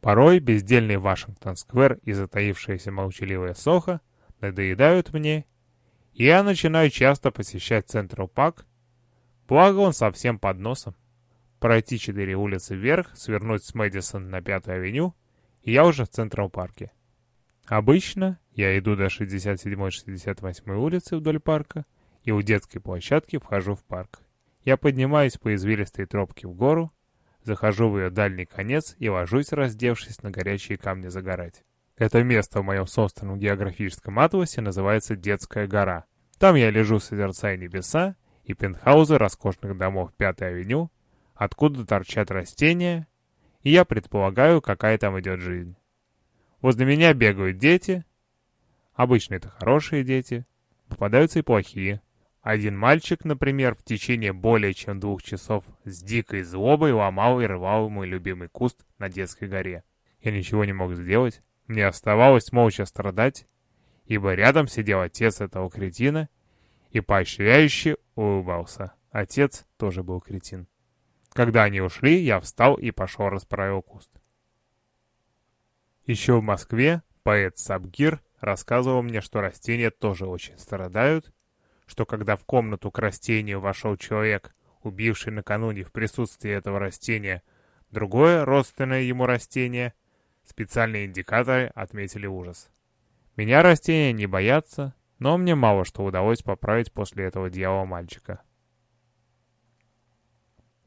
Порой бездельный Вашингтон-сквер и затаившаяся молчаливая Сохо надоедают мне, и я начинаю часто посещать Централ Парк, благо он совсем под носом. Пройти четыре улицы вверх, свернуть с Мэдисон на Пятую авеню, и я уже в Централ Парке. Обычно я иду до 67-68 улицы вдоль парка, и у детской площадки вхожу в парк. Я поднимаюсь по извилистой тропке в гору, захожу в ее дальний конец и ложусь, раздевшись на горячие камни загорать. Это место в моем собственном географическом атласе называется Детская гора. Там я лежу, созерцая небеса и пентхаузы роскошных домов Пятой авеню, откуда торчат растения, и я предполагаю, какая там идет жизнь. Возле меня бегают дети, обычно это хорошие дети, попадаются и плохие. Один мальчик, например, в течение более чем двух часов с дикой злобой ломал и рвал мой любимый куст на детской горе. Я ничего не мог сделать, мне оставалось молча страдать, ибо рядом сидел отец этого кретина и поощряюще улыбался. Отец тоже был кретин. Когда они ушли, я встал и пошел расправил куст. Еще в Москве поэт Сабгир рассказывал мне, что растения тоже очень страдают, что когда в комнату к растению вошел человек, убивший накануне в присутствии этого растения другое родственное ему растение, специальные индикаторы отметили ужас. Меня растения не боятся, но мне мало что удалось поправить после этого дьявола-мальчика.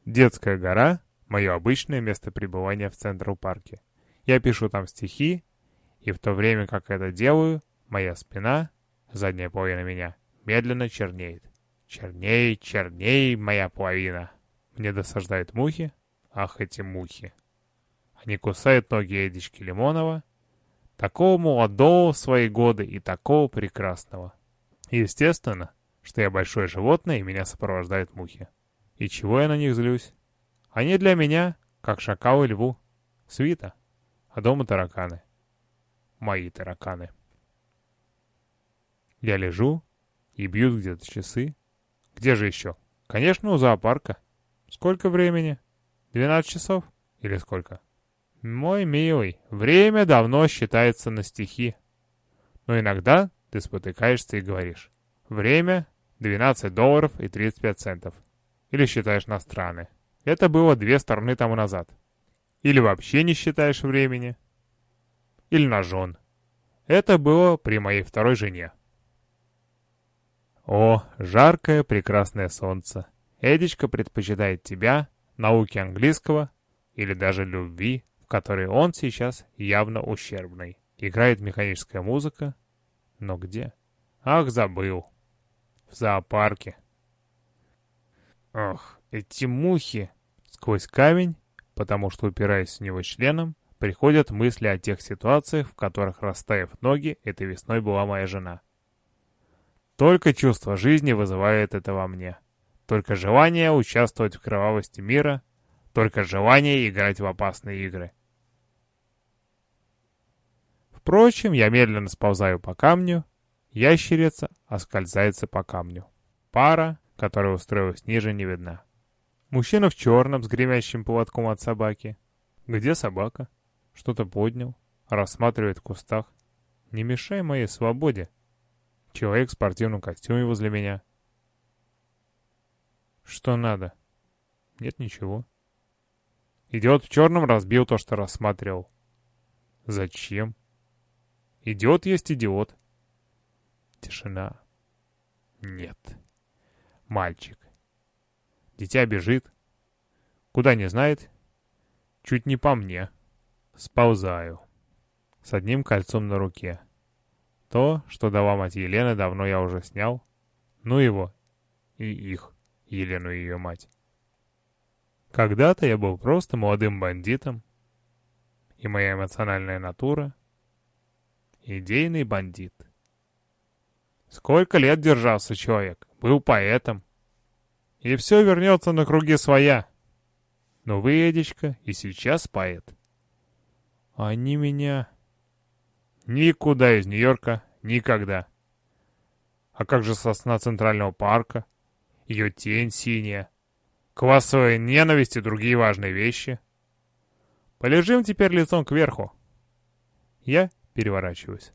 Детская гора — мое обычное место пребывания в Централ-парке. Я пишу там стихи, и в то время, как это делаю, моя спина, задняя половина меня, медленно чернеет. Черней, черней, моя половина. Мне досаждают мухи. Ах, эти мухи. Они кусают ноги Эдички Лимонова, такого молодого в свои годы и такого прекрасного. Естественно, что я большое животное, и меня сопровождают мухи. И чего я на них злюсь? Они для меня, как шакалы льву. Свита. А дома тараканы. Мои тараканы. Я лежу, и бьют где-то часы. Где же еще? Конечно, у зоопарка. Сколько времени? 12 часов? Или сколько? Мой милый, время давно считается на стихи. Но иногда ты спотыкаешься и говоришь. Время 12 долларов и 35 центов. Или считаешь на страны. Это было две стороны тому назад. Или вообще не считаешь времени. Или на жен. Это было при моей второй жене. О, жаркое прекрасное солнце! Эдичка предпочитает тебя, науки английского или даже любви, в которой он сейчас явно ущербный. Играет механическая музыка. Но где? Ах, забыл. В зоопарке. Ох, эти мухи! Сквозь камень, потому что упираясь в него членом, приходят мысли о тех ситуациях, в которых, расставив ноги, этой весной была моя жена. Только чувство жизни вызывает это во мне. Только желание участвовать в кровавости мира. Только желание играть в опасные игры. Впрочем, я медленно сползаю по камню. Ящерица оскользается по камню. Пара, которая устроилась ниже, не видна. Мужчина в черном с гремящим поводком от собаки. Где собака? Что-то поднял. Рассматривает в кустах. Не мешай моей свободе. Человек в спортивном костюме возле меня. Что надо? Нет ничего. Идиот в черном разбил то, что рассматривал. Зачем? Идиот есть идиот. Тишина. Нет. Мальчик. Дитя бежит. Куда не знает. Чуть не по мне. Сползаю. С одним кольцом на руке. То, что дала мать Елены, давно я уже снял. Ну его. И их, Елену и ее мать. Когда-то я был просто молодым бандитом. И моя эмоциональная натура — идейный бандит. Сколько лет держался человек, был поэтом. И все вернется на круги своя. Но вы, Эдичка, и сейчас поэт. Они меня Никуда из Нью-Йорка, никогда. А как же сосна Центрального парка? Ее тень синяя. Квасовая ненависть и другие важные вещи. Полежим теперь лицом кверху. Я переворачиваюсь.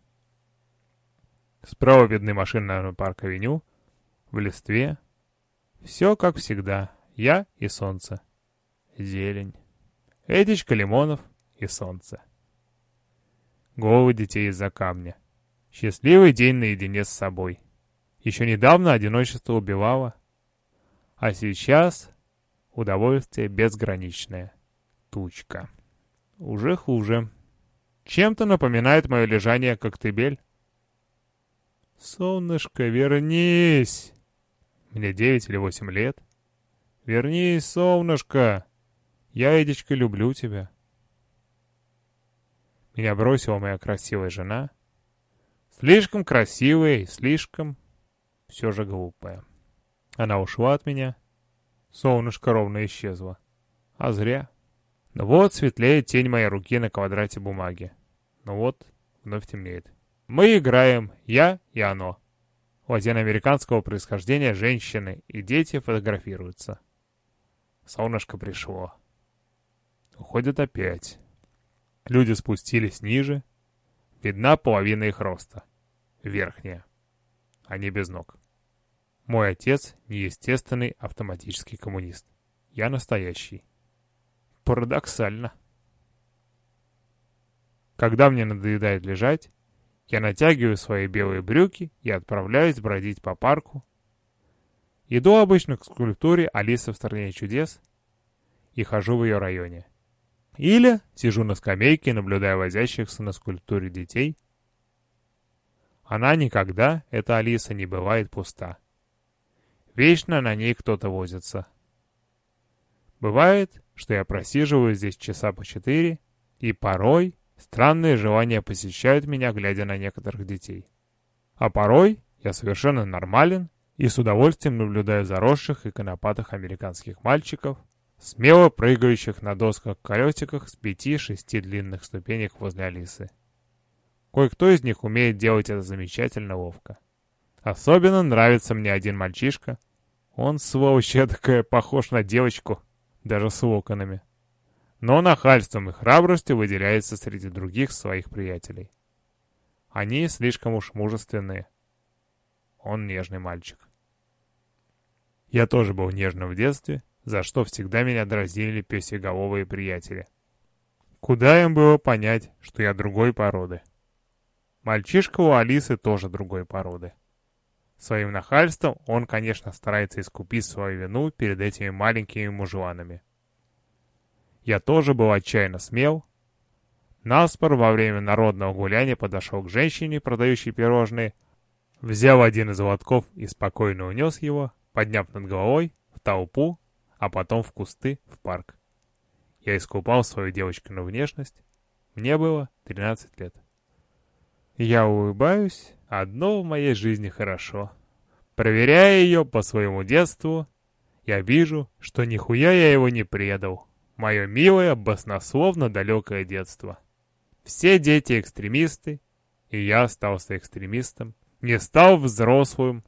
Справа видны машины на парк-авеню, в листве. Все как всегда. Я и солнце. Зелень. Эдичка Лимонов и солнце. Головы детей из-за камня. Счастливый день наедине с собой. Еще недавно одиночество убивало, а сейчас удовольствие безграничное. Тучка. Уже хуже. Чем-то напоминает мое лежание коктебель. Солнышко, вернись! Мне девять или восемь лет. Вернись, солнышко! Я, Эдичка, люблю тебя. Меня бросила моя красивая жена. Слишком красивая и слишком все же глупая. Она ушла от меня. Солнышко ровно исчезло. А зря. Ну вот светлеет тень моей руки на квадрате бумаги. Ну вот, вновь темнеет. Мы играем, я и оно. Латиноамериканского происхождения женщины и дети фотографируются. Солнышко пришло. Уходят опять. Люди спустились ниже. Видна половина их роста. Верхняя. Они без ног. Мой отец — неестественный автоматический коммунист. Я настоящий. Парадоксально. Когда мне надоедает лежать, я натягиваю свои белые брюки и отправляюсь бродить по парку. Иду обычно к скульптуре «Алиса в стране чудес» и хожу в ее районе. Или сижу на скамейке, наблюдая возящихся на скульптуре детей. Она никогда, эта Алиса, не бывает пуста. Вечно на ней кто-то возится. Бывает, что я просиживаю здесь часа по четыре, и порой странные желания посещают меня, глядя на некоторых детей. А порой я совершенно нормален и с удовольствием наблюдаю заросших и конопатых американских мальчиков, смело прыгающих на досках-колесиках с пяти-шести длинных ступенек возле Алисы. Кое-кто из них умеет делать это замечательно ловко. Особенно нравится мне один мальчишка. Он, сволочь такая, похож на девочку, даже с локонами. Но нахальством и храбростью выделяется среди других своих приятелей. Они слишком уж мужественные. Он нежный мальчик. Я тоже был нежным в детстве, за что всегда меня дразнили песеголовые приятели. Куда им было понять, что я другой породы? Мальчишка у Алисы тоже другой породы. Своим нахальством он, конечно, старается искупить свою вину перед этими маленькими мужланами. Я тоже был отчаянно смел. Наспор во время народного гуляния подошел к женщине, продающей пирожные, взял один из лотков и спокойно унес его, подняв над головой, в толпу, а потом в кусты, в парк. Я искупал свою девочкину внешность. Мне было 13 лет. Я улыбаюсь, одно в моей жизни хорошо. Проверяя ее по своему детству, я вижу, что нихуя я его не предал. Мое милое, баснословно далекое детство. Все дети экстремисты, и я остался экстремистом. Не стал взрослым.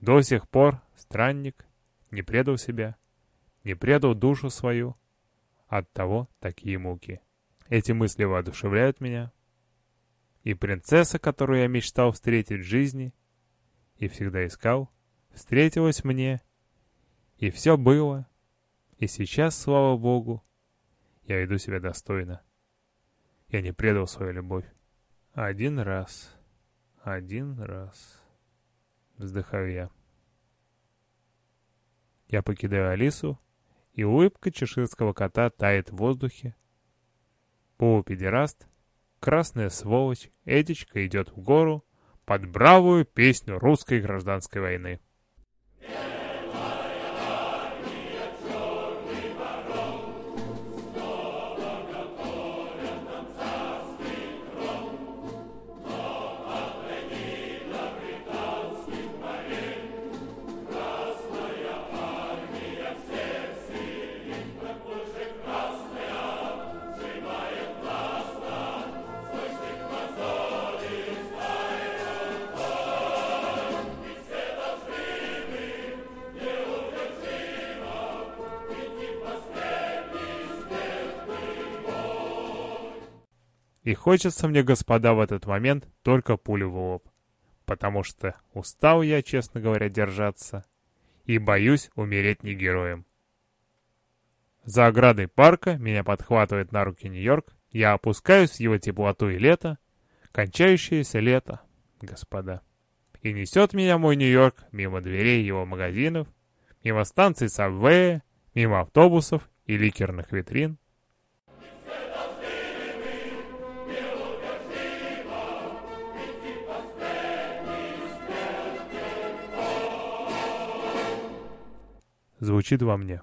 До сих пор странник, не предал себя, не предал душу свою. Оттого такие муки. Эти мысли воодушевляют меня, и принцесса, которую я мечтал встретить в жизни и всегда искал, встретилась мне, и все было. И сейчас, слава Богу, я веду себя достойно. Я не предал свою любовь. Один раз, один раз, вздыхаю я. Я покидаю Алису, и улыбка чеширского кота тает в воздухе. Полупедераст красная сволочь, Эдичка идет в гору под бравую песню русской гражданской войны. И хочется мне, господа, в этот момент только пулю в лоб. Потому что устал я, честно говоря, держаться. И боюсь умереть не героем. За оградой парка меня подхватывает на руки Нью-Йорк. Я опускаюсь в его теплоту и лето. Кончающееся лето, господа. И несет меня мой Нью-Йорк мимо дверей его магазинов, мимо станций Сабвея, мимо автобусов и ликерных витрин. Звучит во мне.